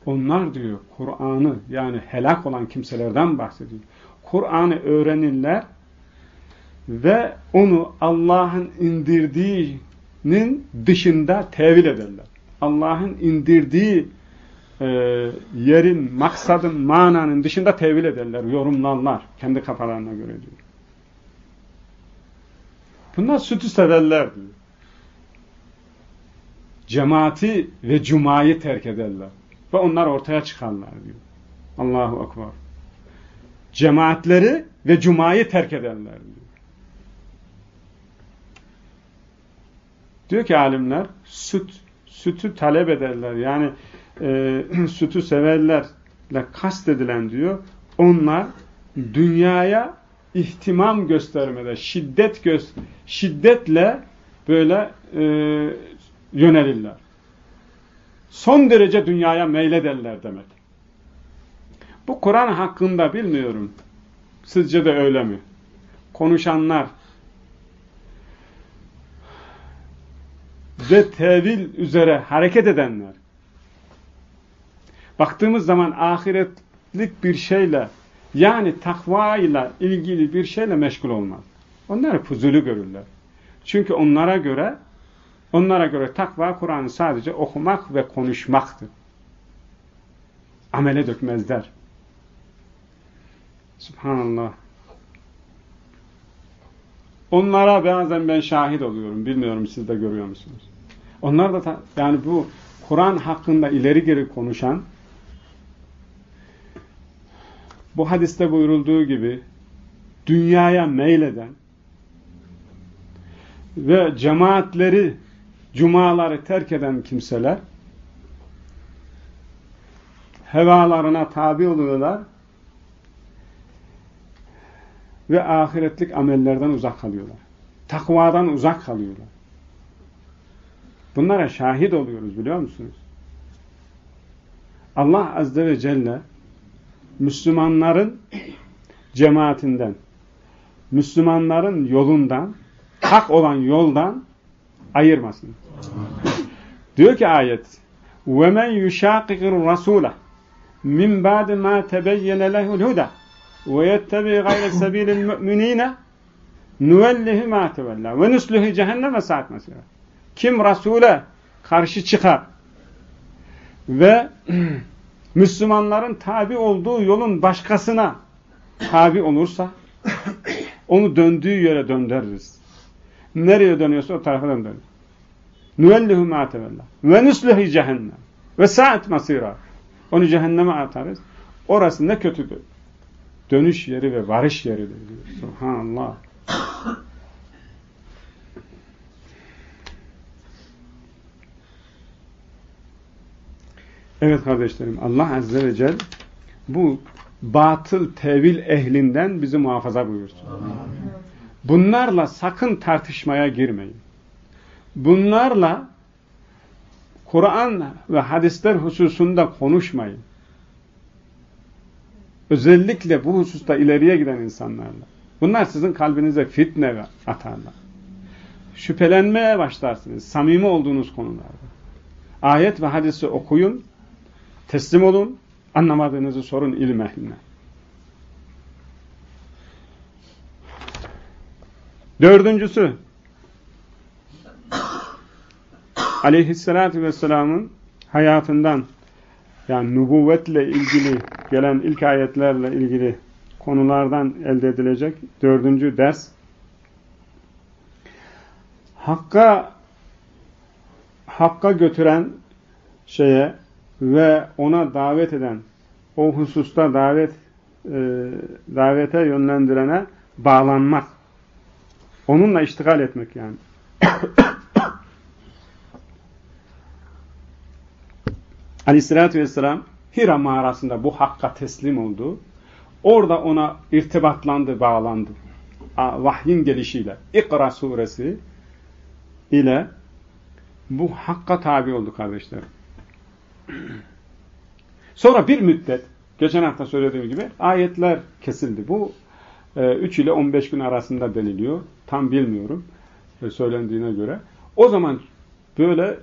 Speaker 1: onlar diyor Kur'an'ı yani helak olan kimselerden bahsediyor. Kur'an'ı öğrenirler ve onu Allah'ın indirdiğinin dışında tevil ederler. Allah'ın indirdiği e, yerin, maksadın, mananın dışında tevil ederler, yorumlarlar kendi kafalarına göre diyor. Bunlar sütü severler diyor. Cemaati ve cumayı terk ederler. Ve onlar ortaya çıkarlar diyor. Allahu Akbar. Cemaatleri ve cumayı terk ederler diyor. Diyor ki alimler süt, sütü talep ederler. Yani e, sütü severlerle kastedilen diyor. Onlar dünyaya ihtimam göstermede, şiddet göz, şiddetle böyle e, yönelirler. Son derece dünyaya meylederler demek. Bu Kur'an hakkında bilmiyorum. Sizce de öyle mi? Konuşanlar ve tevil üzere hareket edenler baktığımız zaman ahiretlik bir şeyle yani takva ile ilgili bir şeyle meşgul olmaz. Onlar fuzulü görürler. Çünkü onlara göre onlara göre takva Kur'an'ı sadece okumak ve konuşmaktır. Amele dökmezler. Subhanallah. Onlara bazen ben şahit oluyorum. Bilmiyorum siz de görüyor musunuz? Onlar da yani bu Kur'an hakkında ileri geri konuşan bu hadiste buyurulduğu gibi dünyaya meyleden ve cemaatleri, cumaları terk eden kimseler hevalarına tabi oluyorlar ve ahiretlik amellerden uzak kalıyorlar. Takvadan uzak kalıyorlar. Bunlara şahit oluyoruz biliyor musunuz? Allah Azze ve Celle Müslümanların cemaatinden, Müslümanların yolundan, hak olan yoldan ayırmasın. Diyor ki ayet وَمَنْ يُشَاقِقِ الرَّسُولَ مِنْ بَعْدِ مَا تَبَيَّنَ لَهُ الْهُدَى وَيَتَّبِي غَيْرَ سَب۪يلِ الْمُؤْمِنِينَ نُوَلِّهِ مَا تَوَلَّى وَنُسْلُهِ جَهَنَّمَ سَاَتْ مَسِيرًا Kim Resul'e karşı çıkar ve Müslümanların tabi olduğu yolun başkasına tabi olursa onu döndüğü yere döndürürüz. Nereye dönüyorsa o tarafa döndürürüz. Nüvellihu ma tevella ve nuslihi cehennem ve saat masira. Onu cehenneme atarız. Orası ne kötüdür. Dönüş yeri ve varış yeridir diyor. Subhanallah. Evet kardeşlerim Allah Azze ve Celle bu batıl tevil ehlinden bizi muhafaza buyursun. Bunlarla sakın tartışmaya girmeyin. Bunlarla Kur'an ve hadisler hususunda konuşmayın. Özellikle bu hususta ileriye giden insanlarla. Bunlar sizin kalbinize fitne atarlar. Şüphelenmeye başlarsınız samimi olduğunuz konularda. Ayet ve hadisi okuyun, Teslim olun, anlamadığınızı sorun ilim ehline. Dördüncüsü, aleyhissalatü vesselamın hayatından, yani nübüvvetle ilgili gelen ilk ayetlerle ilgili konulardan elde edilecek dördüncü ders, Hakka hakka götüren şeye ve ona davet eden, o hususta davet e, davete yönlendirene bağlanmak. Onunla iştigal etmek yani. Aleyhissalatü vesselam Hira mağarasında bu hakka teslim oldu. Orada ona irtibatlandı, bağlandı. Vahyin gelişiyle. İkra suresi ile bu hakka tabi oldu kardeşler. Sonra bir müddet, geçen hafta söylediğim gibi ayetler kesildi. Bu 3 ile 15 gün arasında deniliyor. Tam bilmiyorum e, söylendiğine göre. O zaman böyle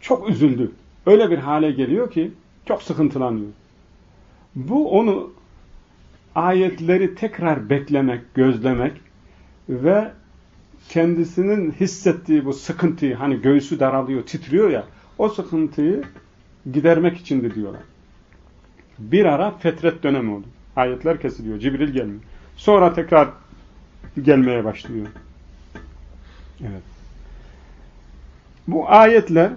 Speaker 1: çok üzüldü. Öyle bir hale geliyor ki çok sıkıntılanıyor. Bu onu ayetleri tekrar beklemek, gözlemek ve kendisinin hissettiği bu sıkıntıyı, hani göğsü daralıyor, titriyor ya, o sıkıntıyı gidermek içindi diyorlar. Bir ara fetret dönemi oldu. Ayetler kesiliyor, Cibril gelmiyor. Sonra tekrar gelmeye başlıyor. Evet. Bu ayetler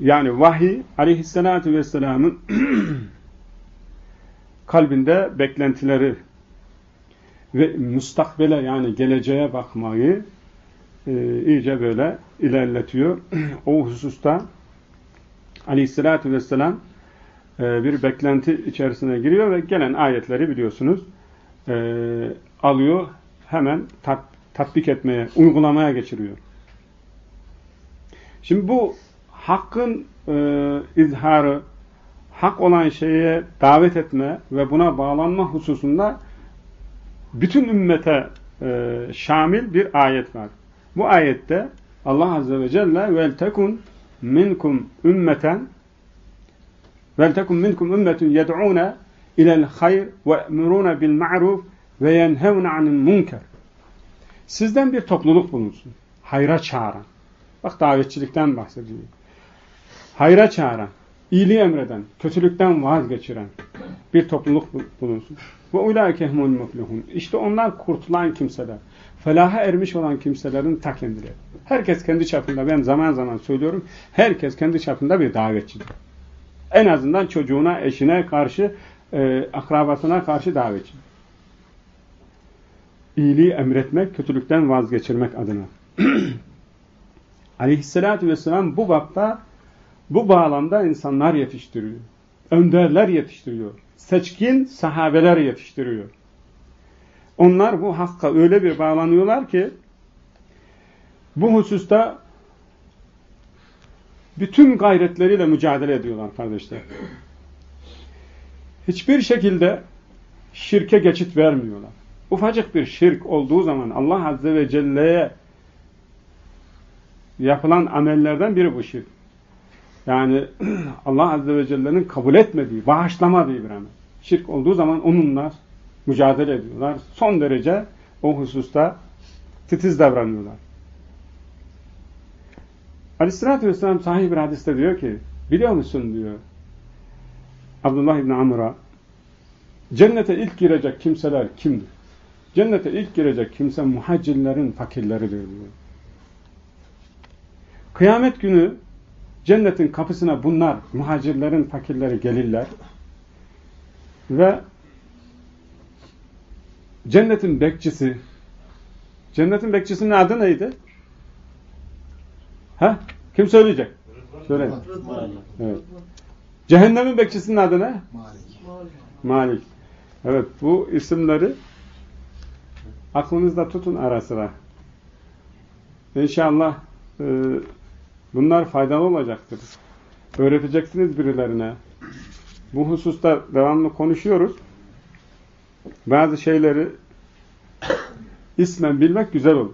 Speaker 1: yani vahiy aleyhissalatü vesselamın kalbinde beklentileri ve müstakbele yani geleceğe bakmayı e, iyice böyle ilerletiyor. o hususta aleyhissalatü vesselam bir beklenti içerisine giriyor ve gelen ayetleri biliyorsunuz e, alıyor hemen tat, tatbik etmeye, uygulamaya geçiriyor. Şimdi bu hakkın e, izharı, hak olan şeye davet etme ve buna bağlanma hususunda bütün ümmete e, şamil bir ayet var. Bu ayette Allah Azze ve Celle vel tekun minkum ümmeten yed'ûne ilel hayr ve e'murûne bil ma'ruf ve yenhevne anil munker. Sizden bir topluluk bulunsun. Hayra çağıran. Bak davetçilikten bahsediyor. Hayra çağıran, iyiliği emreden, kötülükten vazgeçiren bir topluluk bulunsun. Ve ulaike humul muflihun. İşte onlar kurtulan kimseler. Felaha ermiş olan kimselerin ta kendileri. Herkes kendi çapında, ben zaman zaman söylüyorum, herkes kendi çapında bir davetçidir. En azından çocuğuna, eşine karşı, e, akrabasına karşı davetçi. İyiliği emretmek, kötülükten vazgeçirmek adına. Aleyhisselatü Vesselam bu bapta, bu bağlamda insanlar yetiştiriyor. Önderler yetiştiriyor. Seçkin sahabeler yetiştiriyor. Onlar bu hakka öyle bir bağlanıyorlar ki bu hususta bütün gayretleriyle mücadele ediyorlar kardeşler. Hiçbir şekilde şirke geçit vermiyorlar. Ufacık bir şirk olduğu zaman Allah Azze ve Celle'ye yapılan amellerden biri bu şirk. Yani Allah Azze ve Celle'nin kabul etmediği, bağışlamadığı bir amel. Şirk olduğu zaman onunla mücadele ediyorlar. Son derece o hususta titiz davranıyorlar. Aleyhissalatü Vesselam sahih bir hadiste diyor ki, biliyor musun diyor, Abdullah İbni Amr'a, cennete ilk girecek kimseler kimdir? Cennete ilk girecek kimse muhaccillerin fakirleridir diyor. Kıyamet günü cennetin kapısına bunlar, muhacirlerin fakirleri gelirler ve cennetin bekçisi cennetin bekçisinin adı neydi? Ha? Kim söyleyecek? Söyle. Evet. Cehennemin bekçisinin adı ne? Malik. Malik. Evet bu isimleri aklınızda tutun ara sıra. İnşallah e, bunlar faydalı olacaktır. Öğreteceksiniz birilerine. Bu hususta devamlı konuşuyoruz. Bazı şeyleri ismen bilmek güzel olur.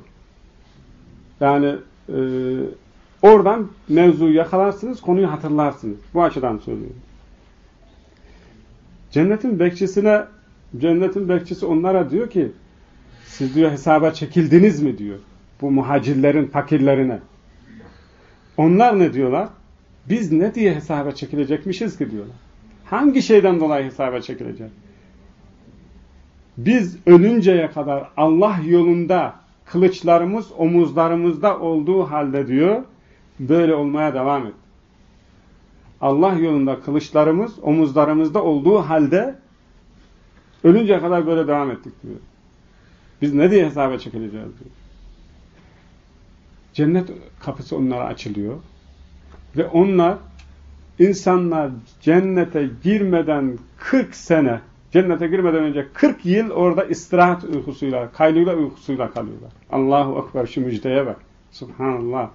Speaker 1: Yani e, oradan mevzuyu yakalarsınız, konuyu hatırlarsınız. Bu açıdan söylüyorum. Cennetin bekçisine cennetin bekçisi onlara diyor ki siz diyor hesaba çekildiniz mi diyor. Bu muhacirlerin fakirlerine. Onlar ne diyorlar? Biz ne diye hesaba çekilecekmişiz ki diyorlar. Hangi şeyden dolayı hesaba çekilecek? Biz ölünceye kadar Allah yolunda kılıçlarımız omuzlarımızda olduğu halde diyor, böyle olmaya devam etti. Allah yolunda kılıçlarımız omuzlarımızda olduğu halde ölünceye kadar böyle devam ettik diyor. Biz ne diye hesaba çekileceğiz diyor. Cennet kapısı onlara açılıyor. Ve onlar insanlar cennete girmeden 40 sene cennete girmeden önce 40 yıl orada istirahat uykusuyla, kaylıyla uykusuyla kalıyorlar. Allahu Ekber şu müjdeye bak. Subhanallah.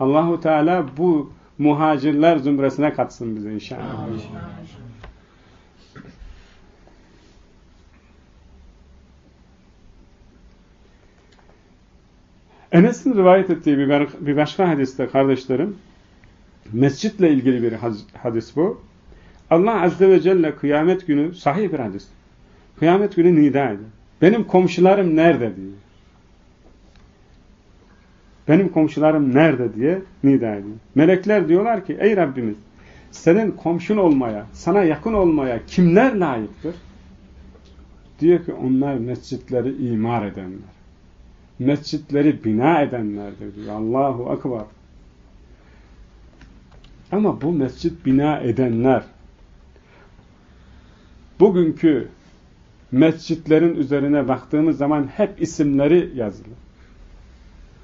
Speaker 1: Allahu Teala bu muhacirler zümresine katsın bize inşallah. Amin. Enes'in rivayet ettiği bir başka hadiste kardeşlerim, mescitle ilgili bir hadis bu. Allah Azze ve Celle kıyamet günü, sahih bir hadis, kıyamet günü nida eder. Benim komşularım nerede diye. Benim komşularım nerede diye nida ediyor. Melekler diyorlar ki, ey Rabbimiz, senin komşun olmaya, sana yakın olmaya kimler layıktır? Diyor ki onlar mescitleri imar edenler mescitleri bina edenlerdir diyor. Allahu Akbar. Ama bu mescit bina edenler bugünkü mescitlerin üzerine baktığımız zaman hep isimleri yazılı.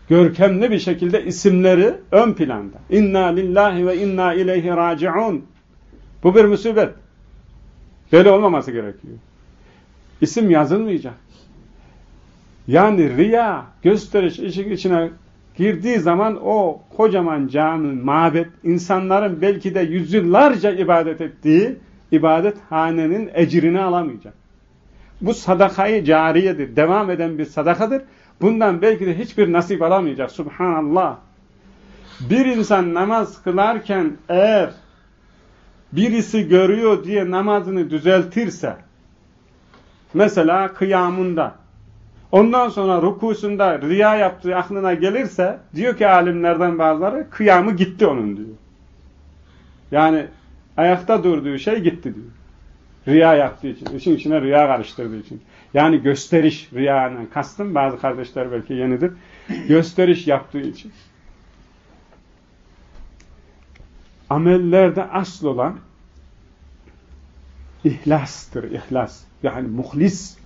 Speaker 1: Görkemli bir şekilde isimleri ön planda. İnna lillahi ve inna ileyhi raciun. Bu bir musibet. Böyle olmaması gerekiyor. İsim yazılmayacak. Yani riya, gösteriş işin içine girdiği zaman o kocaman cami, mabet, insanların belki de yüzyıllarca ibadet ettiği ibadet hanenin ecrini alamayacak. Bu sadakayı cariyedir. Devam eden bir sadakadır. Bundan belki de hiçbir nasip alamayacak. Subhanallah. Bir insan namaz kılarken eğer birisi görüyor diye namazını düzeltirse mesela kıyamında Ondan sonra rukusunda riya yaptığı aklına gelirse diyor ki alimlerden bazıları kıyamı gitti onun diyor. Yani ayakta durduğu şey gitti diyor. Riya yaptığı için. İşin içine riya karıştırdığı için. Yani gösteriş riyanın kastım bazı kardeşler belki yenidir. Gösteriş yaptığı için. Amellerde asıl olan ihlastır. ihlas. Yani muhlis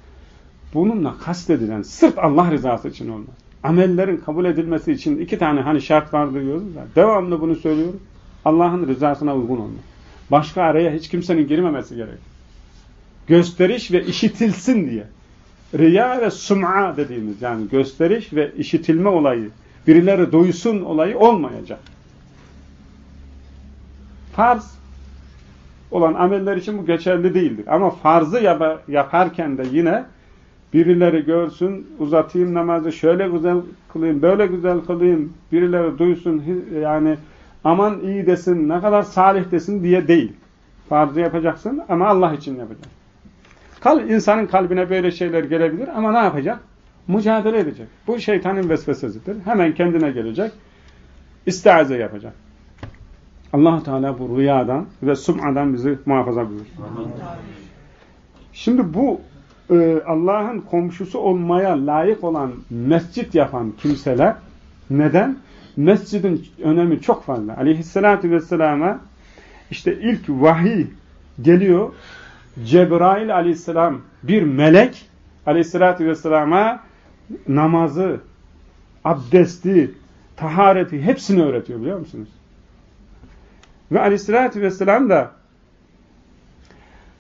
Speaker 1: Bununla kastedilen sırf Allah rızası için olmaz. Amellerin kabul edilmesi için iki tane hani şart vardır diyoruz da devamlı bunu söylüyorum. Allah'ın rızasına uygun olmak. Başka araya hiç kimsenin girmemesi gerek. Gösteriş ve işitilsin diye. Riya ve sum'a dediğimiz yani gösteriş ve işitilme olayı, birileri duysun olayı olmayacak. Farz olan ameller için bu geçerli değildir. Ama farzı yaparken de yine Birileri görsün, uzatayım namazı, şöyle güzel kılayım, böyle güzel kılayım, birileri duysun, yani aman iyi desin, ne kadar salih desin diye değil. Farzı yapacaksın ama Allah için yapacaksın. Kal, insanın kalbine böyle şeyler gelebilir ama ne yapacak? Mücadele edecek. Bu şeytanın vesvesesidir. Hemen kendine gelecek. İstiaze yapacak. allah Teala bu rüyadan ve sum'adan bizi muhafaza buyursun. Şimdi bu e, Allah'ın komşusu olmaya layık olan mescit yapan kimseler neden? Mescidin önemi çok fazla. Aleyhissalatü vesselama işte ilk vahiy geliyor. Cebrail aleyhisselam bir melek aleyhissalatü vesselama namazı, abdesti, tahareti hepsini öğretiyor biliyor musunuz? Ve aleyhissalatü vesselam da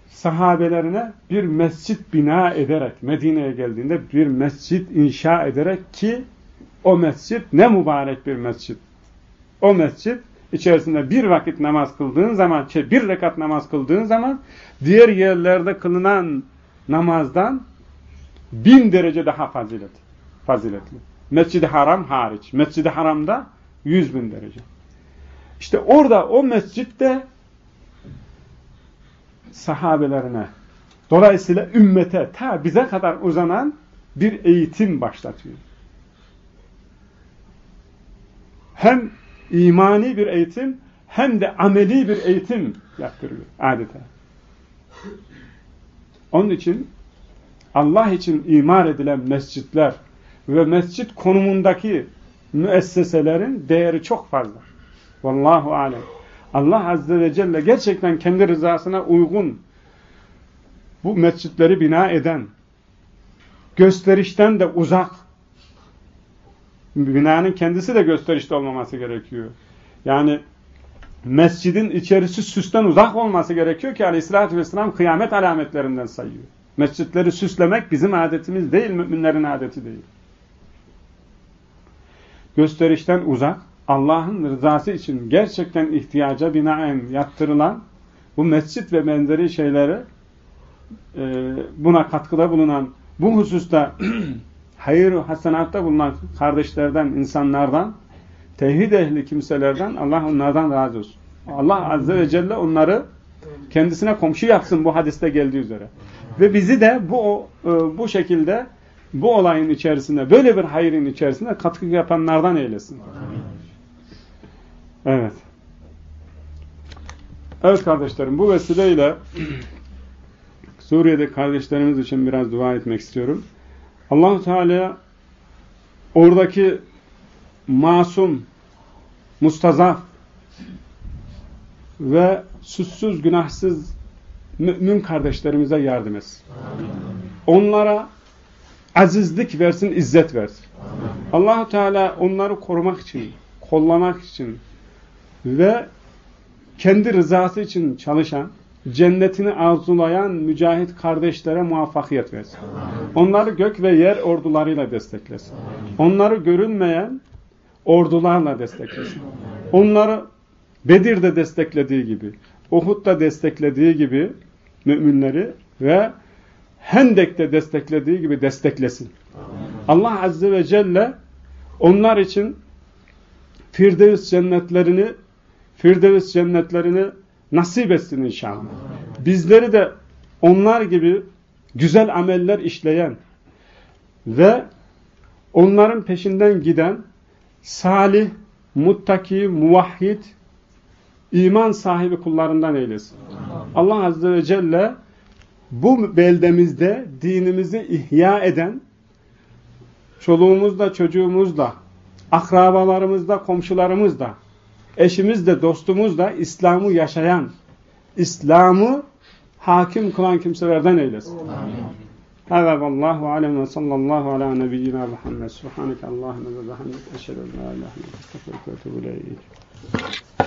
Speaker 1: sahabelerine bir mescit bina ederek Medine'ye geldiğinde bir mescit inşa ederek ki o mescit ne mübarek bir mescit. O mescit içerisinde bir vakit namaz kıldığın zaman, şey, bir rekat namaz kıldığın zaman diğer yerlerde kılınan namazdan bin derece daha fazilet, faziletli. Mescid-i Haram hariç. Mescid-i Haram'da yüz bin derece. İşte orada o mescitte sahabelerine, dolayısıyla ümmete, ta bize kadar uzanan bir eğitim başlatıyor. Hem imani bir eğitim, hem de ameli bir eğitim yaptırıyor adeta. Onun için Allah için imar edilen mescitler ve mescit konumundaki müesseselerin değeri çok fazla. Vallahu alem. Allah Azze ve Celle gerçekten kendi rızasına uygun bu mescitleri bina eden, gösterişten de uzak, binanın kendisi de gösterişte olmaması gerekiyor. Yani mescidin içerisi süsten uzak olması gerekiyor ki aleyhissalatü vesselam kıyamet alametlerinden sayıyor. Mescitleri süslemek bizim adetimiz değil, müminlerin adeti değil. Gösterişten uzak, Allah'ın rızası için gerçekten ihtiyaca binaen yaptırılan bu mescit ve benzeri şeyleri e, buna katkıda bulunan, bu hususta hayır hasanatta bulunan kardeşlerden, insanlardan, tevhid ehli kimselerden Allah onlardan razı olsun. Allah Azze ve Celle onları kendisine komşu yapsın bu hadiste geldiği üzere. Ve bizi de bu e, bu şekilde bu olayın içerisinde, böyle bir hayrın içerisinde katkı yapanlardan eylesin. Evet. Evet kardeşlerim, bu vesileyle Suriye'de kardeşlerimiz için biraz dua etmek istiyorum. Allah Teala oradaki masum, mustazaf ve suçsuz, günahsız mümin kardeşlerimize yardım etsin. Onlara azizlik versin, izzet versin. allah Teala onları korumak için, kollamak için ve kendi rızası için çalışan, cennetini arzulayan mücahit kardeşlere muvaffakiyet versin. Onları gök ve yer ordularıyla desteklesin. Onları görünmeyen ordularla desteklesin. Onları Bedir'de desteklediği gibi, Uhud'da desteklediği gibi müminleri ve Hendek'te desteklediği gibi desteklesin. Allah Azze ve Celle onlar için Firdevs cennetlerini Firdevs cennetlerini nasip etsin inşallah. Bizleri de onlar gibi güzel ameller işleyen ve onların peşinden giden salih, muttaki, muvahhid, iman sahibi kullarından eylesin. Allah Azze ve Celle bu beldemizde dinimizi ihya eden çoluğumuzla, çocuğumuzla, akrabalarımızla, komşularımızla, eşimiz de dostumuz da İslam'ı yaşayan, İslam'ı hakim kılan kimselerden eylesin. Hâzâ vallâhu alem ve sallallahu ala nebiyyina Muhammed. Subhaneke Allahümme ve bihamdik. Eşhedü en la ilahe illallah ve estağfurullah ve